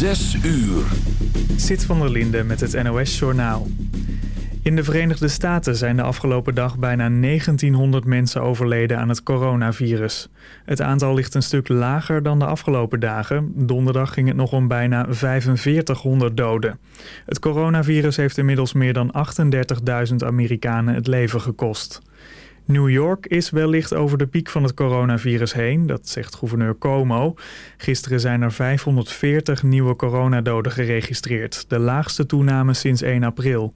Zes uur. Zit van der Linde met het NOS-journaal. In de Verenigde Staten zijn de afgelopen dag bijna 1900 mensen overleden aan het coronavirus. Het aantal ligt een stuk lager dan de afgelopen dagen. Donderdag ging het nog om bijna 4500 doden. Het coronavirus heeft inmiddels meer dan 38.000 Amerikanen het leven gekost. New York is wellicht over de piek van het coronavirus heen, dat zegt gouverneur Cuomo. Gisteren zijn er 540 nieuwe coronadoden geregistreerd, de laagste toename sinds 1 april.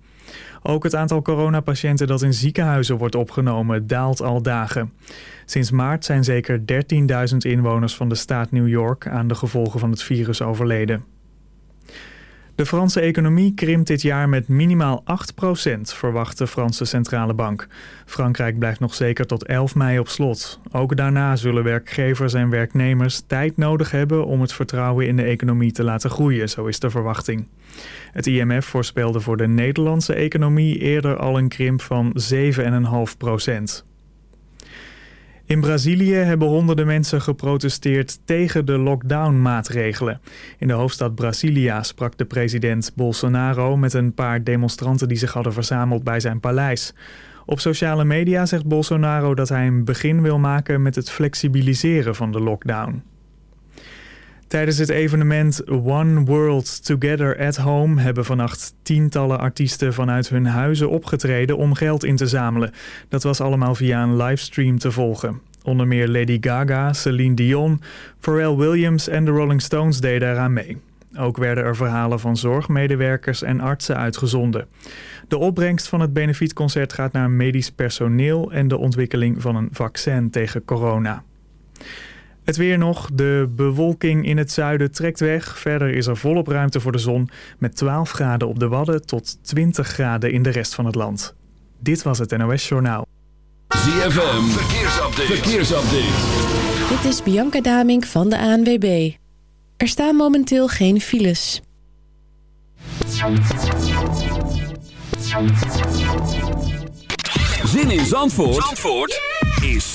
Ook het aantal coronapatiënten dat in ziekenhuizen wordt opgenomen daalt al dagen. Sinds maart zijn zeker 13.000 inwoners van de staat New York aan de gevolgen van het virus overleden. De Franse economie krimpt dit jaar met minimaal 8%, verwacht de Franse Centrale Bank. Frankrijk blijft nog zeker tot 11 mei op slot. Ook daarna zullen werkgevers en werknemers tijd nodig hebben om het vertrouwen in de economie te laten groeien, zo is de verwachting. Het IMF voorspelde voor de Nederlandse economie eerder al een krimp van 7,5%. In Brazilië hebben honderden mensen geprotesteerd tegen de lockdown-maatregelen. In de hoofdstad Brasilia sprak de president Bolsonaro met een paar demonstranten die zich hadden verzameld bij zijn paleis. Op sociale media zegt Bolsonaro dat hij een begin wil maken met het flexibiliseren van de lockdown. Tijdens het evenement One World Together at Home hebben vannacht tientallen artiesten vanuit hun huizen opgetreden om geld in te zamelen. Dat was allemaal via een livestream te volgen. Onder meer Lady Gaga, Celine Dion, Pharrell Williams en de Rolling Stones deden eraan mee. Ook werden er verhalen van zorgmedewerkers en artsen uitgezonden. De opbrengst van het benefietconcert gaat naar medisch personeel en de ontwikkeling van een vaccin tegen corona. Het weer nog. De bewolking in het zuiden trekt weg. Verder is er volop ruimte voor de zon met 12 graden op de Wadden tot 20 graden in de rest van het land. Dit was het NOS Journaal. ZFM, verkeersupdate. verkeersupdate. Dit is Bianca Damink van de ANWB. Er staan momenteel geen files. Zin in Zandvoort, Zandvoort?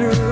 After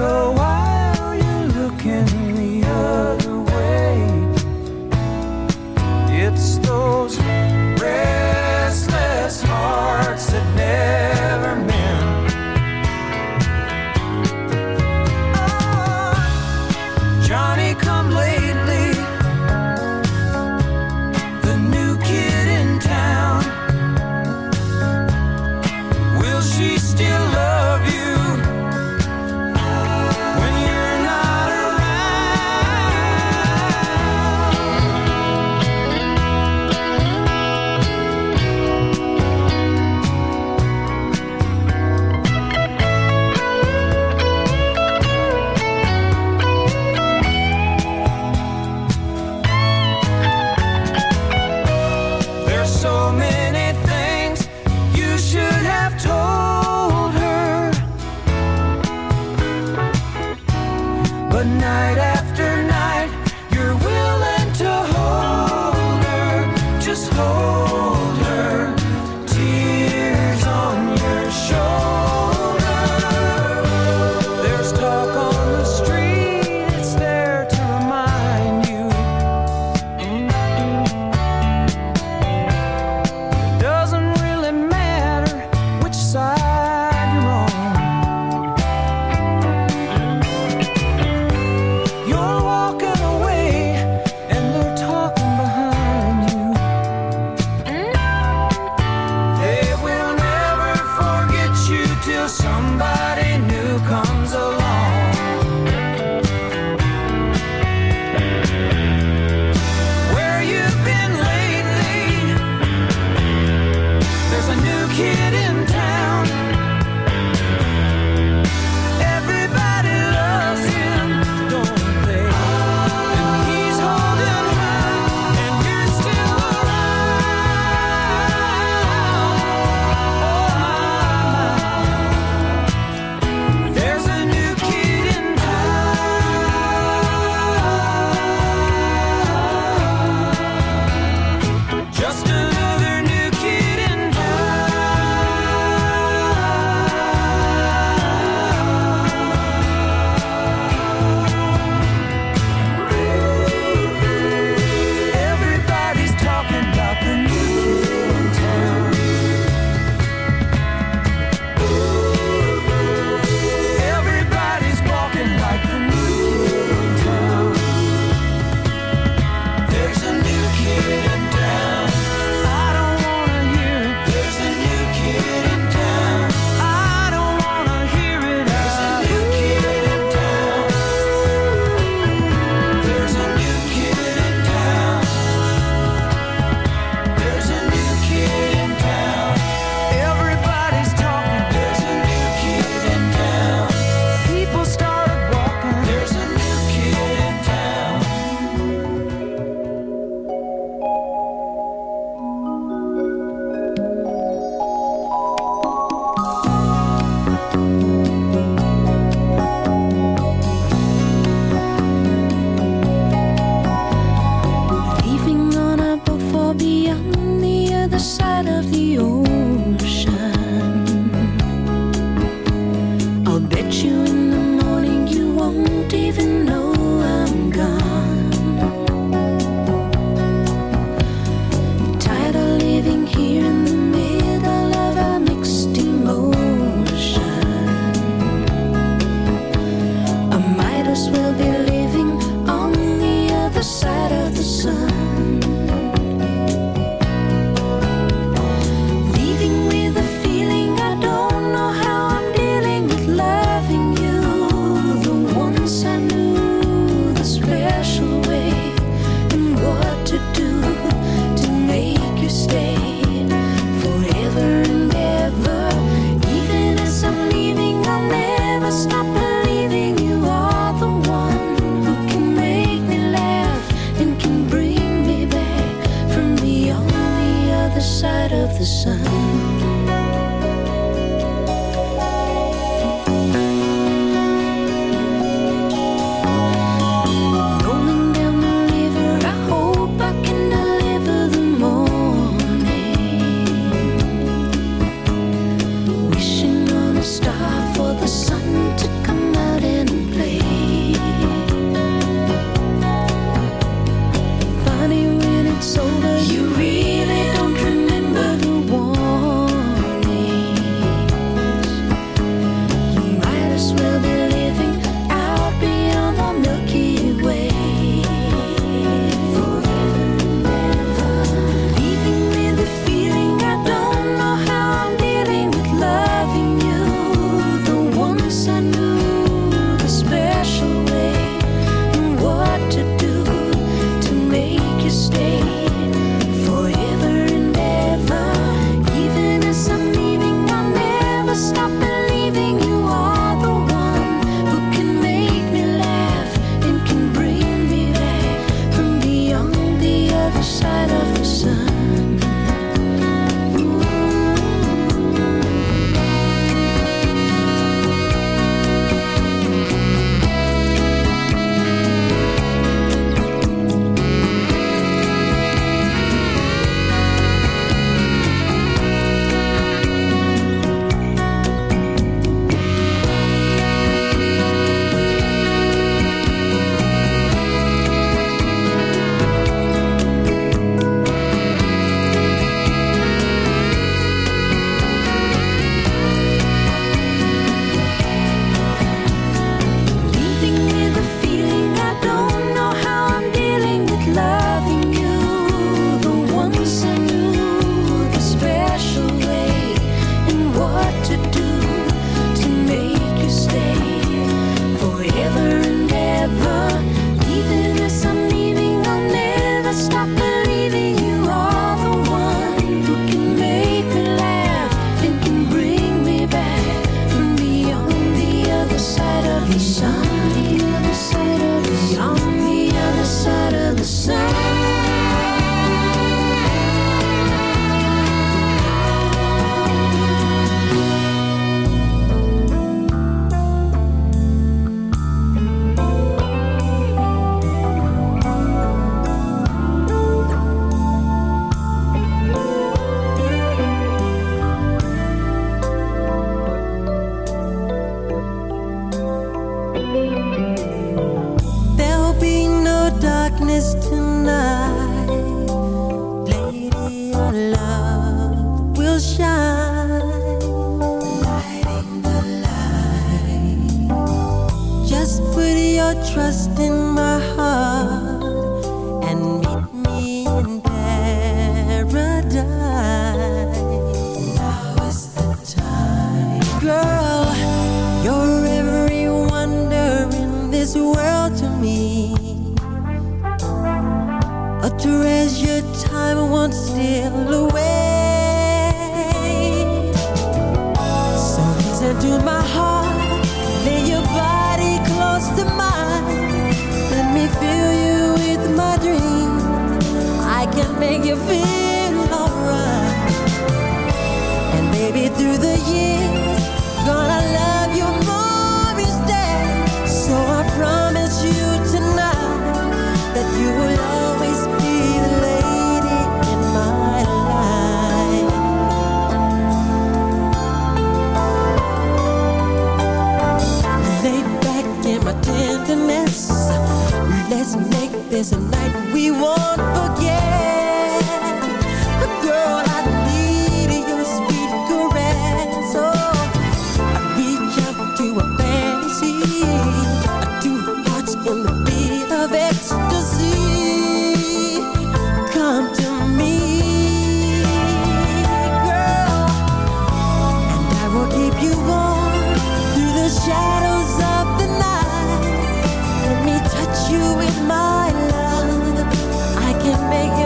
make you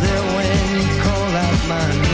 there when you call out my name.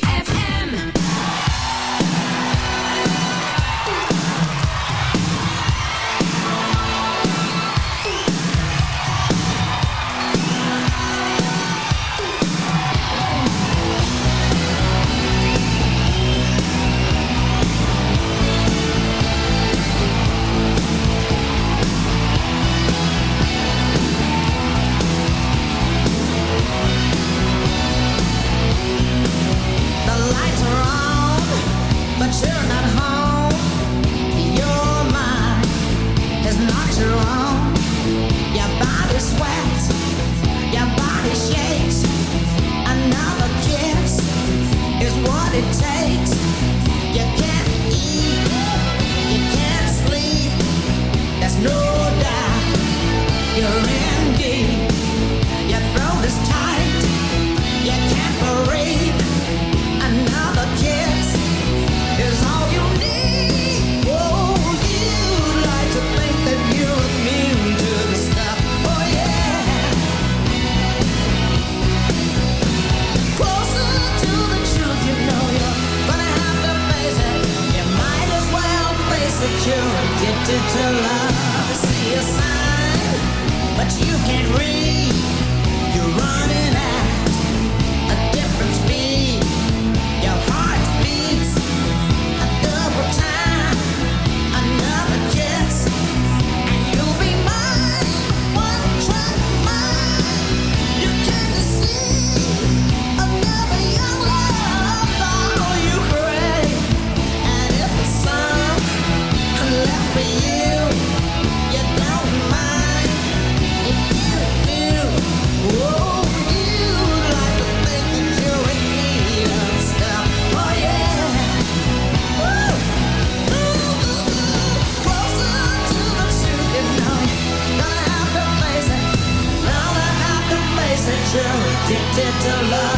addicted to love.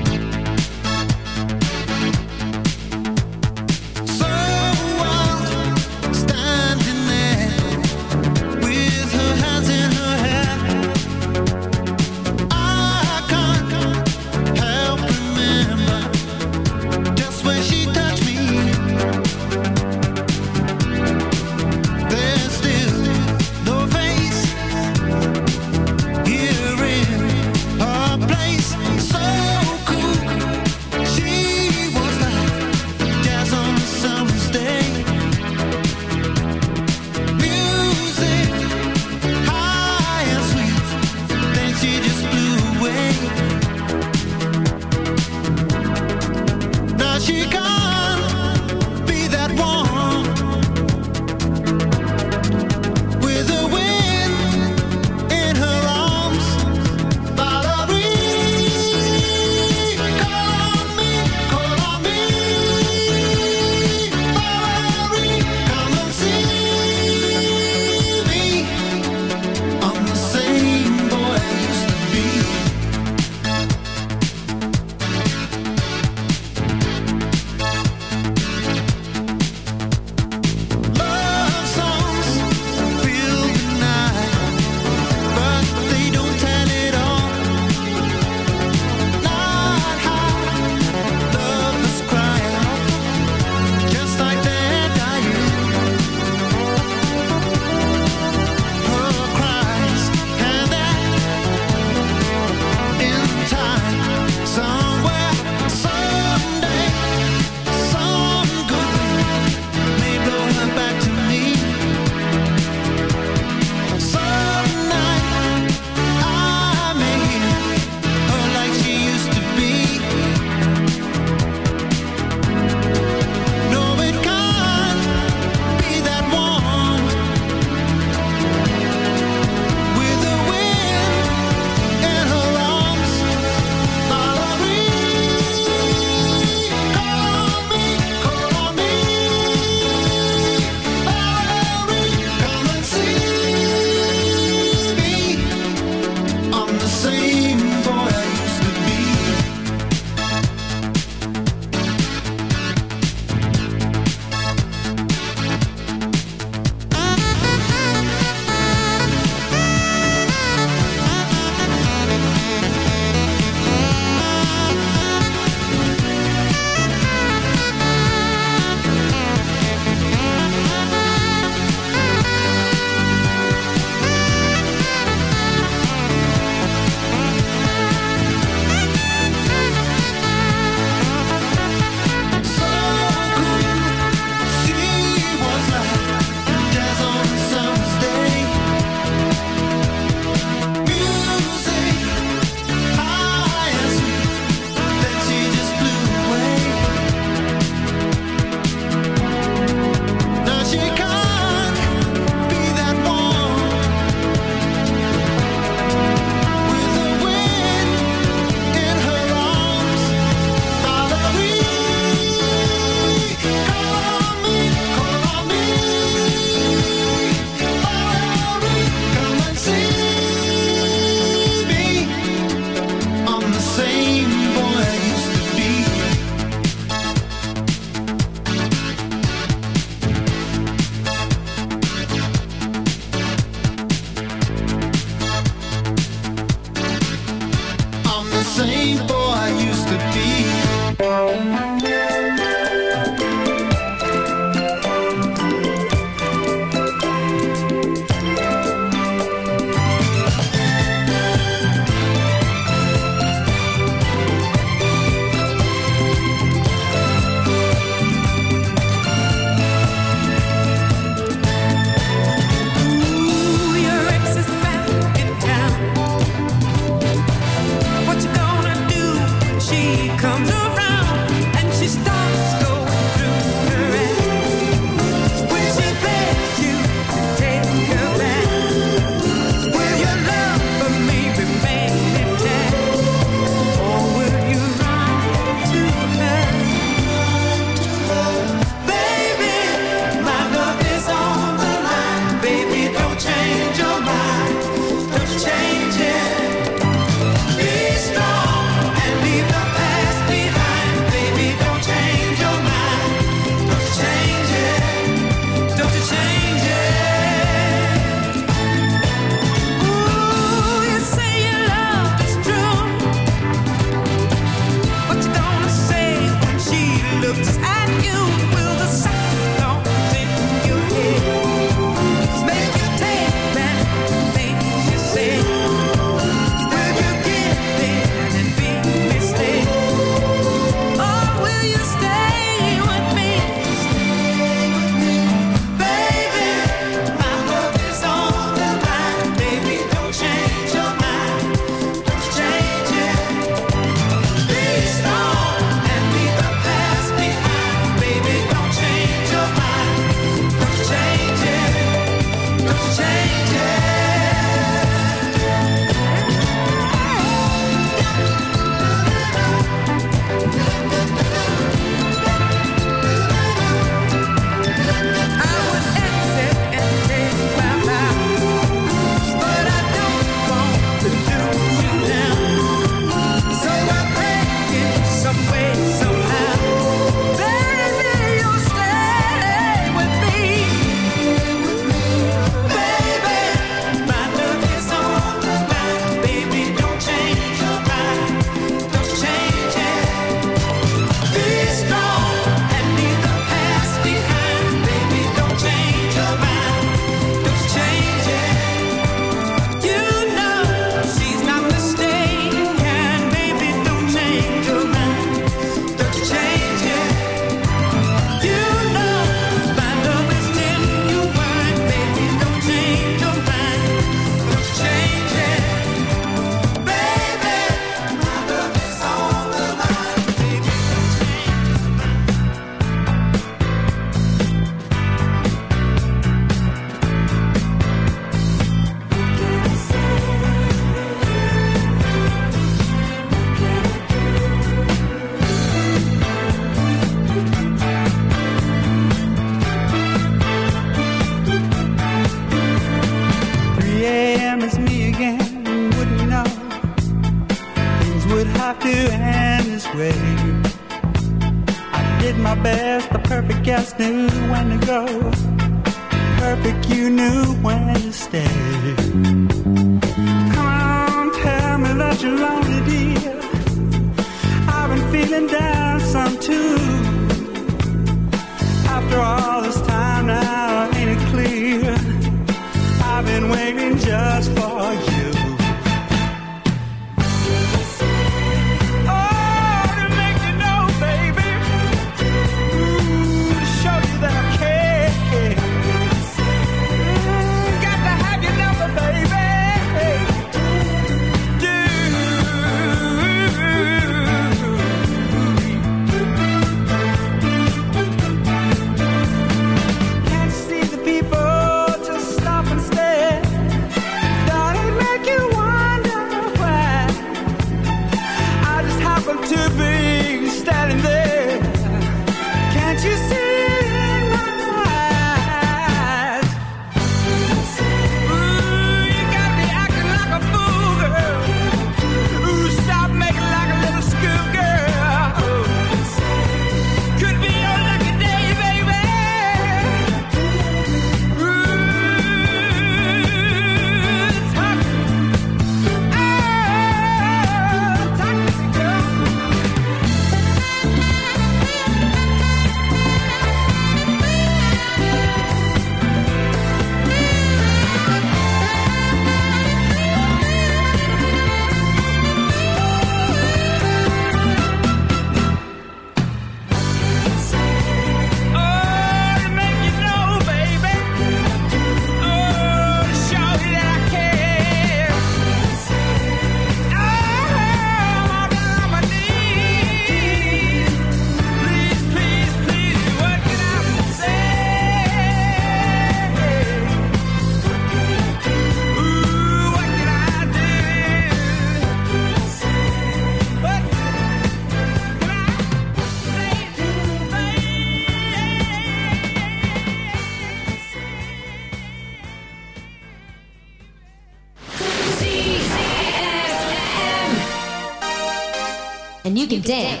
day.